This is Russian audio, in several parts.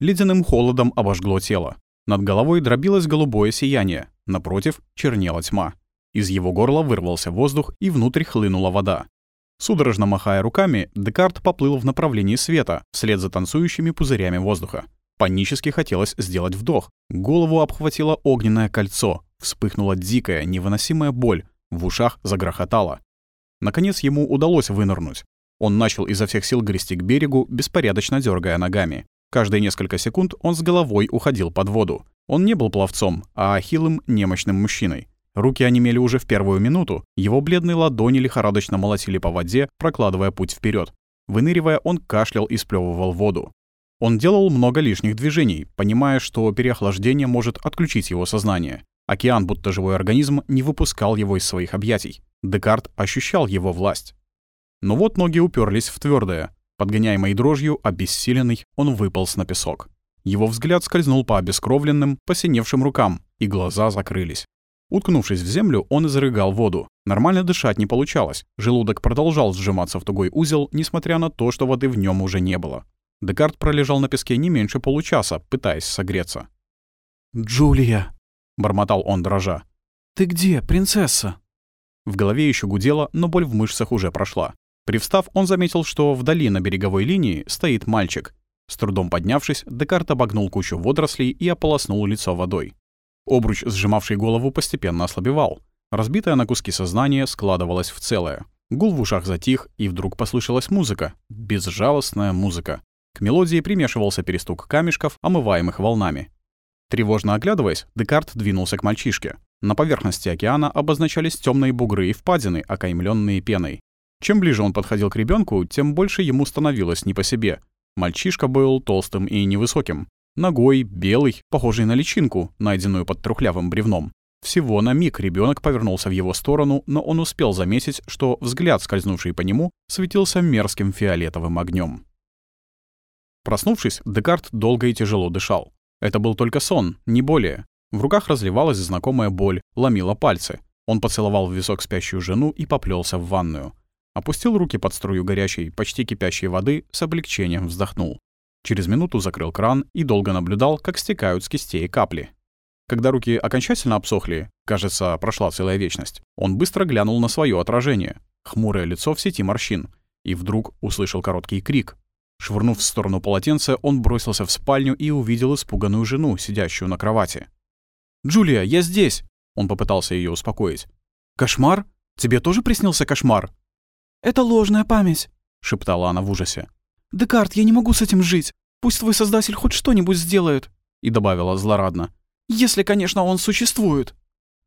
Ледяным холодом обожгло тело. Над головой дробилось голубое сияние, напротив чернела тьма. Из его горла вырвался воздух, и внутрь хлынула вода. Судорожно махая руками, Декарт поплыл в направлении света, вслед за танцующими пузырями воздуха. Панически хотелось сделать вдох. Голову обхватило огненное кольцо. Вспыхнула дикая, невыносимая боль. В ушах загрохотало. Наконец ему удалось вынырнуть. Он начал изо всех сил грести к берегу, беспорядочно дергая ногами. Каждые несколько секунд он с головой уходил под воду. Он не был пловцом, а хилым, немощным мужчиной. Руки онемели уже в первую минуту, его бледные ладони лихорадочно молотили по воде, прокладывая путь вперед. Выныривая, он кашлял и сплевывал воду. Он делал много лишних движений, понимая, что переохлаждение может отключить его сознание. Океан, будто живой организм, не выпускал его из своих объятий. Декарт ощущал его власть. Но вот ноги уперлись в твердое. Подгоняемой дрожью, обессиленный, он выполз на песок. Его взгляд скользнул по обескровленным, посиневшим рукам, и глаза закрылись. Уткнувшись в землю, он изрыгал воду. Нормально дышать не получалось. Желудок продолжал сжиматься в тугой узел, несмотря на то, что воды в нем уже не было. Декарт пролежал на песке не меньше получаса, пытаясь согреться. «Джулия!» — бормотал он дрожа. «Ты где, принцесса?» В голове еще гудело, но боль в мышцах уже прошла. Привстав, он заметил, что вдали на береговой линии стоит мальчик. С трудом поднявшись, Декарт обогнул кучу водорослей и ополоснул лицо водой. Обруч, сжимавший голову, постепенно ослабевал. Разбитое на куски сознание складывалось в целое. Гул в ушах затих, и вдруг послышалась музыка. Безжалостная музыка. К мелодии примешивался перестук камешков, омываемых волнами. Тревожно оглядываясь, Декарт двинулся к мальчишке. На поверхности океана обозначались темные бугры и впадины, окаймленные пеной. Чем ближе он подходил к ребенку, тем больше ему становилось не по себе. Мальчишка был толстым и невысоким. Ногой, белый, похожий на личинку, найденную под трухлявым бревном. Всего на миг ребенок повернулся в его сторону, но он успел заметить, что взгляд, скользнувший по нему, светился мерзким фиолетовым огнем. Проснувшись, Декарт долго и тяжело дышал. Это был только сон, не более. В руках разливалась знакомая боль, ломила пальцы. Он поцеловал в висок спящую жену и поплелся в ванную. Опустил руки под струю горячей, почти кипящей воды, с облегчением вздохнул. Через минуту закрыл кран и долго наблюдал, как стекают с кистей капли. Когда руки окончательно обсохли, кажется, прошла целая вечность, он быстро глянул на свое отражение, хмурое лицо в сети морщин, и вдруг услышал короткий крик, Швырнув в сторону полотенца, он бросился в спальню и увидел испуганную жену, сидящую на кровати. «Джулия, я здесь!» Он попытался ее успокоить. «Кошмар? Тебе тоже приснился кошмар?» «Это ложная память», — шептала она в ужасе. «Декарт, я не могу с этим жить. Пусть твой создатель хоть что-нибудь сделает», — и добавила злорадно. «Если, конечно, он существует».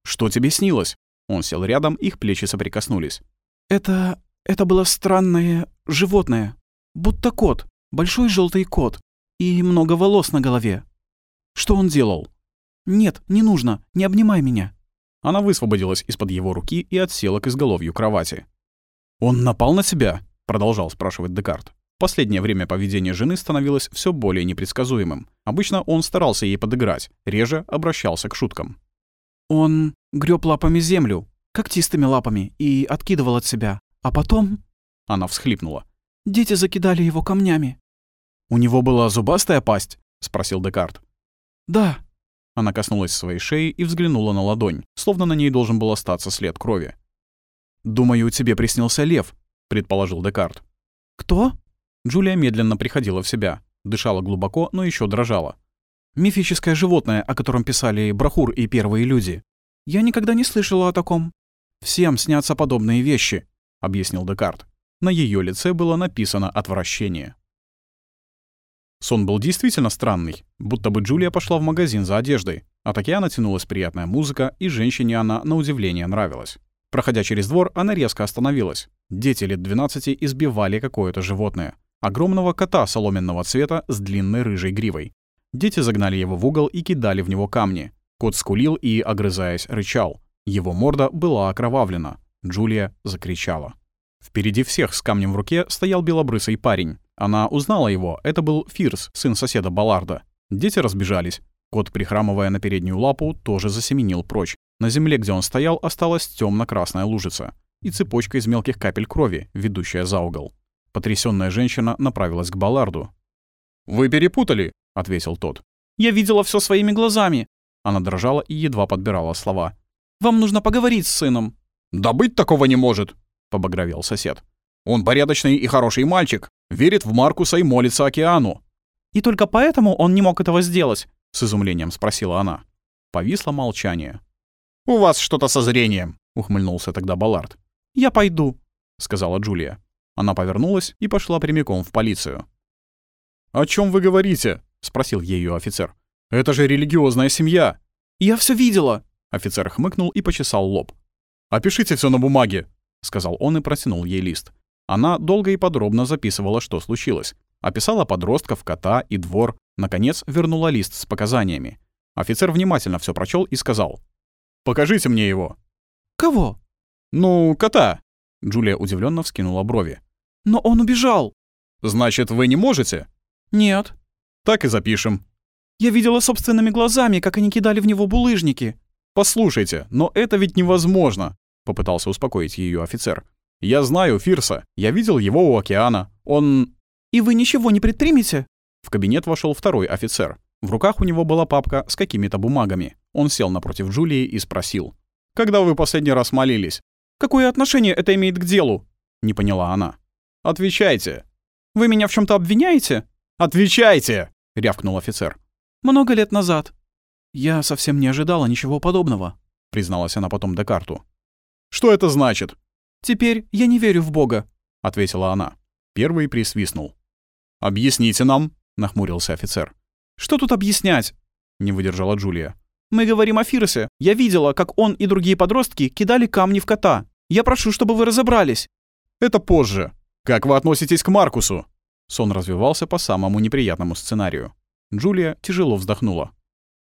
«Что тебе снилось?» Он сел рядом, их плечи соприкоснулись. «Это... это было странное животное», Будто кот, большой желтый кот. И много волос на голове. Что он делал? Нет, не нужно, не обнимай меня. Она высвободилась из-под его руки и отсела к изголовью кровати. «Он напал на тебя?» — продолжал спрашивать Декарт. Последнее время поведение жены становилось все более непредсказуемым. Обычно он старался ей подыграть, реже обращался к шуткам. «Он греб лапами землю, когтистыми лапами, и откидывал от себя. А потом...» Она всхлипнула. Дети закидали его камнями». «У него была зубастая пасть?» — спросил Декарт. «Да». Она коснулась своей шеи и взглянула на ладонь, словно на ней должен был остаться след крови. «Думаю, тебе приснился лев», — предположил Декарт. «Кто?» Джулия медленно приходила в себя, дышала глубоко, но еще дрожала. «Мифическое животное, о котором писали Брахур и первые люди. Я никогда не слышала о таком». «Всем снятся подобные вещи», — объяснил Декарт. На ее лице было написано отвращение. Сон был действительно странный, будто бы Джулия пошла в магазин за одеждой. От океана тянулась приятная музыка, и женщине она, на удивление, нравилась. Проходя через двор, она резко остановилась. Дети лет 12 избивали какое-то животное. Огромного кота соломенного цвета с длинной рыжей гривой. Дети загнали его в угол и кидали в него камни. Кот скулил и, огрызаясь, рычал. Его морда была окровавлена. Джулия закричала. Впереди всех с камнем в руке стоял белобрысый парень. Она узнала его, это был Фирс, сын соседа Балларда. Дети разбежались. Кот, прихрамывая на переднюю лапу, тоже засеменил прочь. На земле, где он стоял, осталась темно красная лужица и цепочка из мелких капель крови, ведущая за угол. Потрясённая женщина направилась к Балларду. «Вы перепутали. — ответил тот. «Я видела все своими глазами». Она дрожала и едва подбирала слова. «Вам нужно поговорить с сыном». «Да быть такого не может!» — побагровел сосед. «Он порядочный и хороший мальчик, верит в Маркуса и молится океану». «И только поэтому он не мог этого сделать?» — с изумлением спросила она. Повисло молчание. «У вас что-то со зрением», — ухмыльнулся тогда Баллард. «Я пойду», — сказала Джулия. Она повернулась и пошла прямиком в полицию. «О чем вы говорите?» — спросил ее офицер. «Это же религиозная семья!» «Я все видела!» Офицер хмыкнул и почесал лоб. «Опишите все на бумаге», — сказал он и протянул ей лист. Она долго и подробно записывала, что случилось. Описала подростков, кота и двор. Наконец, вернула лист с показаниями. Офицер внимательно все прочел и сказал. «Покажите мне его». «Кого?» «Ну, кота». Джулия удивленно вскинула брови. «Но он убежал». «Значит, вы не можете?» «Нет». «Так и запишем». «Я видела собственными глазами, как они кидали в него булыжники». «Послушайте, но это ведь невозможно», — попытался успокоить ее офицер. «Я знаю Фирса. Я видел его у океана. Он...» «И вы ничего не предпримете?» В кабинет вошел второй офицер. В руках у него была папка с какими-то бумагами. Он сел напротив Джулии и спросил. «Когда вы последний раз молились?» «Какое отношение это имеет к делу?» Не поняла она. «Отвечайте». «Вы меня в чем то обвиняете?» «Отвечайте!» — рявкнул офицер. «Много лет назад». «Я совсем не ожидала ничего подобного», — призналась она потом Декарту. «Что это значит?» «Теперь я не верю в Бога», — ответила она. Первый присвистнул. «Объясните нам», — нахмурился офицер. «Что тут объяснять?» — не выдержала Джулия. «Мы говорим о Фирсе. Я видела, как он и другие подростки кидали камни в кота. Я прошу, чтобы вы разобрались». «Это позже. Как вы относитесь к Маркусу?» Сон развивался по самому неприятному сценарию. Джулия тяжело вздохнула.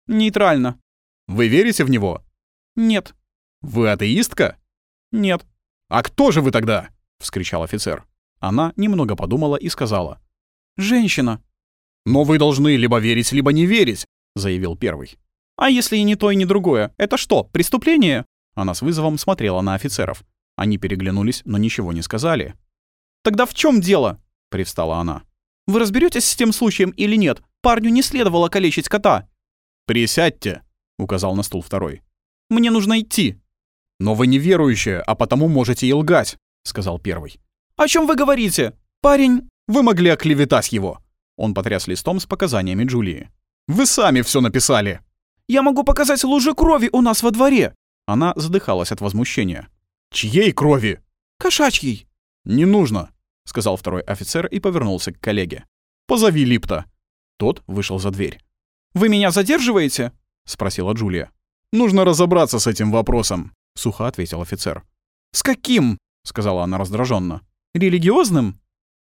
«Нейтрально». «Вы верите в него?» «Нет». «Вы атеистка?» «Нет». «А кто же вы тогда?» — вскричал офицер. Она немного подумала и сказала. «Женщина». «Но вы должны либо верить, либо не верить», — заявил первый. «А если и не то, и не другое? Это что, преступление?» Она с вызовом смотрела на офицеров. Они переглянулись, но ничего не сказали. «Тогда в чем дело?» — привстала она. «Вы разберетесь с тем случаем или нет? Парню не следовало калечить кота». «Присядьте», — указал на стул второй. «Мне нужно идти». «Но вы неверующая, а потому можете и лгать», — сказал первый. «О чем вы говорите? Парень...» «Вы могли оклеветать его». Он потряс листом с показаниями Джулии. «Вы сами все написали!» «Я могу показать лужи крови у нас во дворе!» Она задыхалась от возмущения. «Чьей крови?» «Кошачьей!» «Не нужно», — сказал второй офицер и повернулся к коллеге. «Позови Липта». Тот вышел за дверь. «Вы меня задерживаете?» — спросила Джулия. «Нужно разобраться с этим вопросом», — сухо ответил офицер. «С каким?» — сказала она раздраженно. «Религиозным?»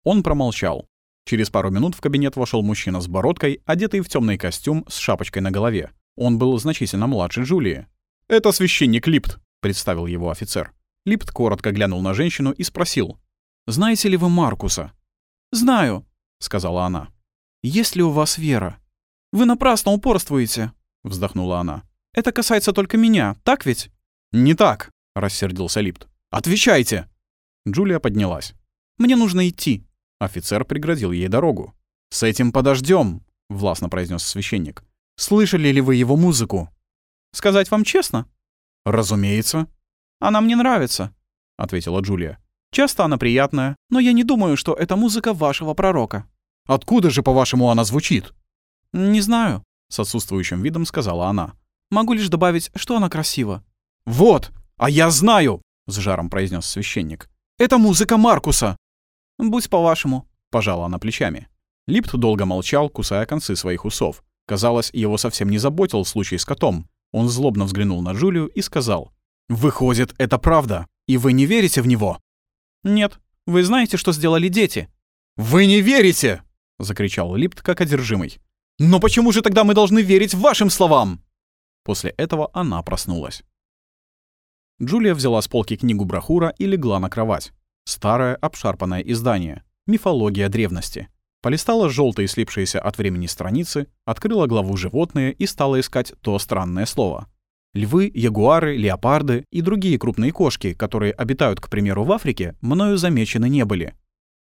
Он промолчал. Через пару минут в кабинет вошел мужчина с бородкой, одетый в темный костюм с шапочкой на голове. Он был значительно младше Джулии. «Это священник Липт», — представил его офицер. Липт коротко глянул на женщину и спросил. «Знаете ли вы Маркуса?» «Знаю», — сказала она. «Есть ли у вас вера?» «Вы напрасно упорствуете», — вздохнула она. «Это касается только меня, так ведь?» «Не так», — рассердился Липт. «Отвечайте!» Джулия поднялась. «Мне нужно идти». Офицер преградил ей дорогу. «С этим подождем, властно произнес священник. «Слышали ли вы его музыку?» «Сказать вам честно?» «Разумеется». «Она мне нравится», — ответила Джулия. «Часто она приятная, но я не думаю, что это музыка вашего пророка». «Откуда же, по-вашему, она звучит?» «Не знаю», — с отсутствующим видом сказала она. «Могу лишь добавить, что она красива». «Вот! А я знаю!» — с жаром произнес священник. «Это музыка Маркуса!» «Будь по-вашему», — пожала она плечами. Липт долго молчал, кусая концы своих усов. Казалось, его совсем не заботил случай с котом. Он злобно взглянул на Джулию и сказал. «Выходит, это правда, и вы не верите в него?» «Нет. Вы знаете, что сделали дети?» «Вы не верите!» — закричал Липт, как одержимый. «Но почему же тогда мы должны верить вашим словам?» После этого она проснулась. Джулия взяла с полки книгу Брахура и легла на кровать. Старое обшарпанное издание. Мифология древности. Полистала желтые слипшиеся от времени страницы, открыла главу «Животные» и стала искать то странное слово. Львы, ягуары, леопарды и другие крупные кошки, которые обитают, к примеру, в Африке, мною замечены не были.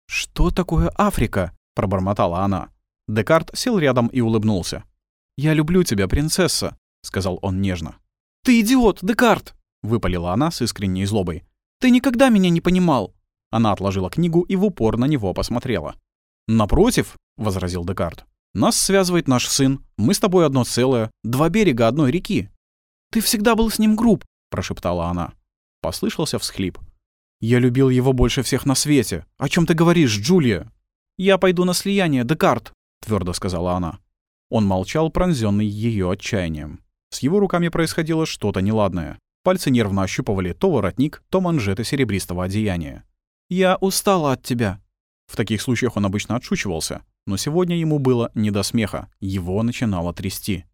«Что такое Африка?» — пробормотала она. Декарт сел рядом и улыбнулся. «Я люблю тебя, принцесса», — сказал он нежно. «Ты идиот, Декарт!» — выпалила она с искренней злобой. «Ты никогда меня не понимал!» Она отложила книгу и в упор на него посмотрела. «Напротив», — возразил Декарт, — «нас связывает наш сын. Мы с тобой одно целое. Два берега одной реки». «Ты всегда был с ним груб», — прошептала она. Послышался всхлип. «Я любил его больше всех на свете. О чем ты говоришь, Джулия?» «Я пойду на слияние, Декарт», — твердо сказала она. Он молчал, пронзенный ее отчаянием. С его руками происходило что-то неладное. Пальцы нервно ощупывали то воротник, то манжеты серебристого одеяния. «Я устала от тебя». В таких случаях он обычно отшучивался, но сегодня ему было не до смеха, его начинало трясти.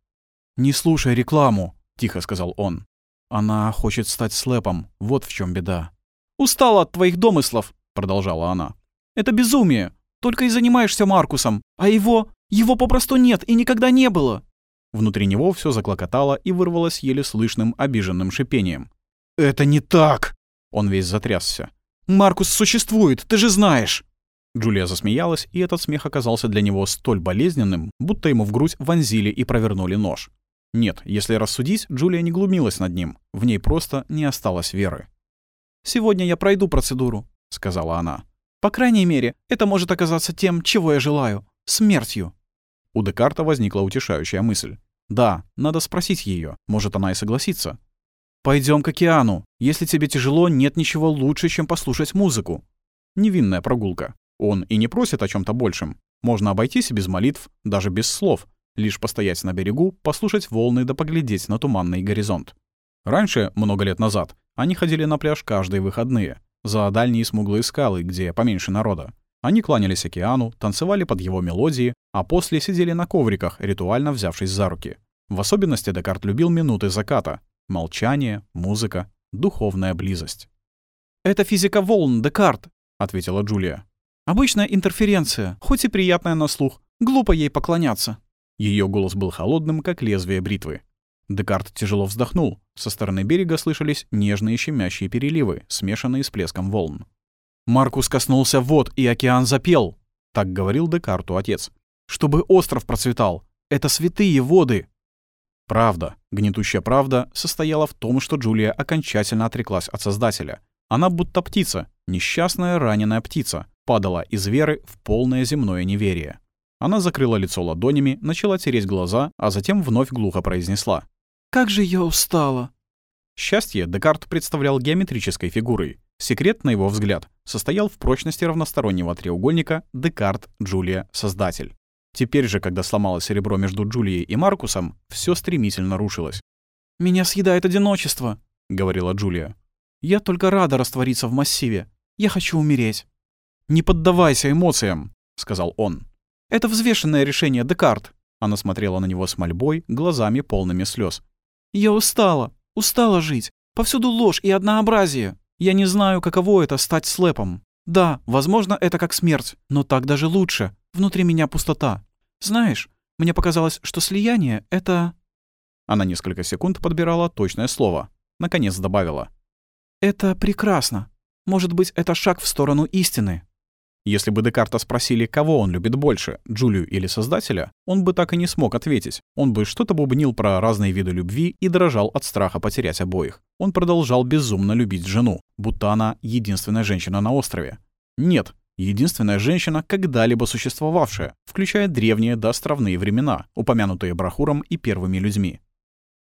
«Не слушай рекламу», — тихо сказал он. «Она хочет стать слэпом, вот в чем беда». «Устала от твоих домыслов», — продолжала она. «Это безумие. Только и занимаешься Маркусом. А его... его попросту нет и никогда не было». Внутри него все заклокотало и вырвалось еле слышным обиженным шипением. «Это не так!» Он весь затрясся. «Маркус существует, ты же знаешь!» Джулия засмеялась, и этот смех оказался для него столь болезненным, будто ему в грудь вонзили и провернули нож. Нет, если рассудить, Джулия не глумилась над ним, в ней просто не осталось веры. «Сегодня я пройду процедуру», — сказала она. «По крайней мере, это может оказаться тем, чего я желаю — смертью». У Декарта возникла утешающая мысль. Да, надо спросить ее, может, она и согласится. Пойдем к океану. Если тебе тяжело, нет ничего лучше, чем послушать музыку. Невинная прогулка. Он и не просит о чем то большем. Можно обойтись и без молитв, даже без слов. Лишь постоять на берегу, послушать волны да поглядеть на туманный горизонт. Раньше, много лет назад, они ходили на пляж каждые выходные. За дальние смуглые скалы, где поменьше народа. Они кланялись океану, танцевали под его мелодии, а после сидели на ковриках, ритуально взявшись за руки. В особенности Декарт любил минуты заката. Молчание, музыка, духовная близость. «Это физика волн, Декарт», — ответила Джулия. «Обычная интерференция, хоть и приятная на слух. Глупо ей поклоняться». Ее голос был холодным, как лезвие бритвы. Декарт тяжело вздохнул. Со стороны берега слышались нежные щемящие переливы, смешанные с плеском волн. Маркус коснулся вод, и океан запел. Так говорил Декарту отец. Чтобы остров процветал. Это святые воды. Правда, гнетущая правда, состояла в том, что Джулия окончательно отреклась от Создателя. Она будто птица, несчастная раненая птица, падала из веры в полное земное неверие. Она закрыла лицо ладонями, начала тереть глаза, а затем вновь глухо произнесла. «Как же я устала!» Счастье Декарт представлял геометрической фигурой. Секрет, на его взгляд, состоял в прочности равностороннего треугольника Декарт, Джулия, Создатель. Теперь же, когда сломалось серебро между Джулией и Маркусом, все стремительно рушилось. «Меня съедает одиночество», — говорила Джулия. «Я только рада раствориться в массиве. Я хочу умереть». «Не поддавайся эмоциям», — сказал он. «Это взвешенное решение, Декарт». Она смотрела на него с мольбой, глазами полными слез. «Я устала. Устала жить. Повсюду ложь и однообразие. Я не знаю, каково это — стать слэпом. Да, возможно, это как смерть, но так даже лучше. Внутри меня пустота. Знаешь, мне показалось, что слияние — это...» Она несколько секунд подбирала точное слово. Наконец добавила. «Это прекрасно. Может быть, это шаг в сторону истины». Если бы Декарта спросили, кого он любит больше, Джулию или Создателя, он бы так и не смог ответить. Он бы что-то бубнил про разные виды любви и дрожал от страха потерять обоих. Он продолжал безумно любить жену, будто она единственная женщина на острове. Нет, единственная женщина, когда-либо существовавшая, включая древние до островные времена, упомянутые Брахуром и первыми людьми.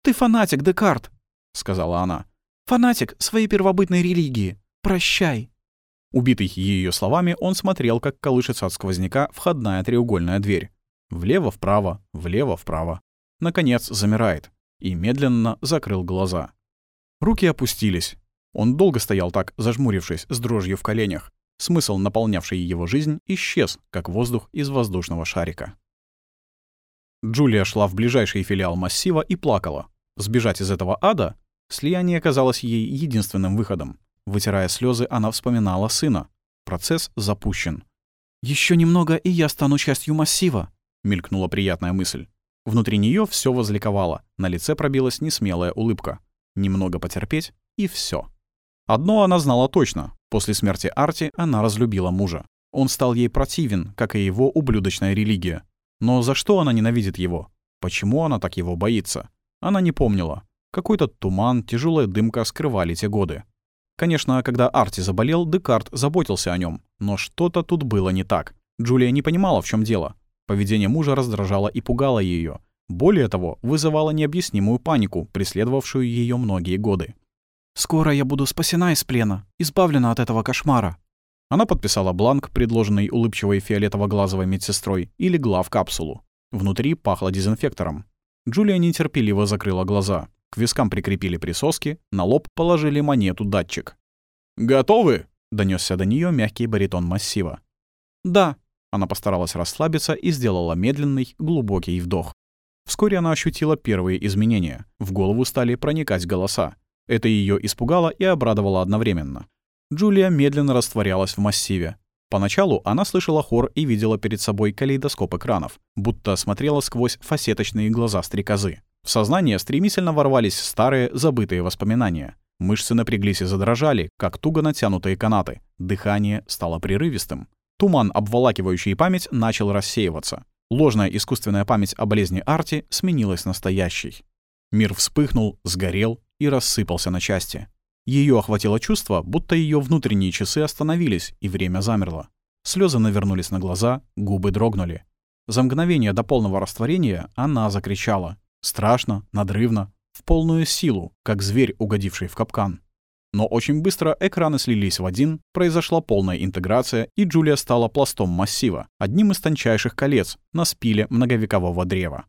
«Ты фанатик, Декарт», — сказала она. «Фанатик своей первобытной религии. Прощай». Убитый ее словами, он смотрел, как колышется от сквозняка входная треугольная дверь. Влево-вправо, влево-вправо. Наконец замирает. И медленно закрыл глаза. Руки опустились. Он долго стоял так, зажмурившись, с дрожью в коленях. Смысл, наполнявший его жизнь, исчез, как воздух из воздушного шарика. Джулия шла в ближайший филиал массива и плакала. Сбежать из этого ада? Слияние казалось ей единственным выходом. Вытирая слезы, она вспоминала сына. Процесс запущен. Еще немного, и я стану частью массива», — мелькнула приятная мысль. Внутри нее все возликовало, на лице пробилась несмелая улыбка. Немного потерпеть, и все. Одно она знала точно. После смерти Арти она разлюбила мужа. Он стал ей противен, как и его ублюдочная религия. Но за что она ненавидит его? Почему она так его боится? Она не помнила. Какой-то туман, тяжелая дымка скрывали те годы. Конечно, когда Арти заболел, Декарт заботился о нем, но что-то тут было не так. Джулия не понимала, в чем дело. Поведение мужа раздражало и пугало ее. Более того, вызывало необъяснимую панику, преследовавшую ее многие годы. «Скоро я буду спасена из плена, избавлена от этого кошмара». Она подписала бланк, предложенный улыбчивой фиолетово-глазовой медсестрой, и легла в капсулу. Внутри пахло дезинфектором. Джулия нетерпеливо закрыла глаза. К вискам прикрепили присоски, на лоб положили монету-датчик. «Готовы?» — донесся до нее мягкий баритон массива. «Да». Она постаралась расслабиться и сделала медленный, глубокий вдох. Вскоре она ощутила первые изменения. В голову стали проникать голоса. Это ее испугало и обрадовало одновременно. Джулия медленно растворялась в массиве. Поначалу она слышала хор и видела перед собой калейдоскоп экранов, будто смотрела сквозь фасеточные глаза стрекозы. В сознание стремительно ворвались старые, забытые воспоминания. Мышцы напряглись и задрожали, как туго натянутые канаты. Дыхание стало прерывистым. Туман, обволакивающий память, начал рассеиваться. Ложная искусственная память о болезни Арти сменилась настоящей. Мир вспыхнул, сгорел и рассыпался на части. Ее охватило чувство, будто ее внутренние часы остановились, и время замерло. Слезы навернулись на глаза, губы дрогнули. За мгновение до полного растворения она закричала. Страшно, надрывно, в полную силу, как зверь, угодивший в капкан. Но очень быстро экраны слились в один, произошла полная интеграция, и Джулия стала пластом массива, одним из тончайших колец на спиле многовекового древа.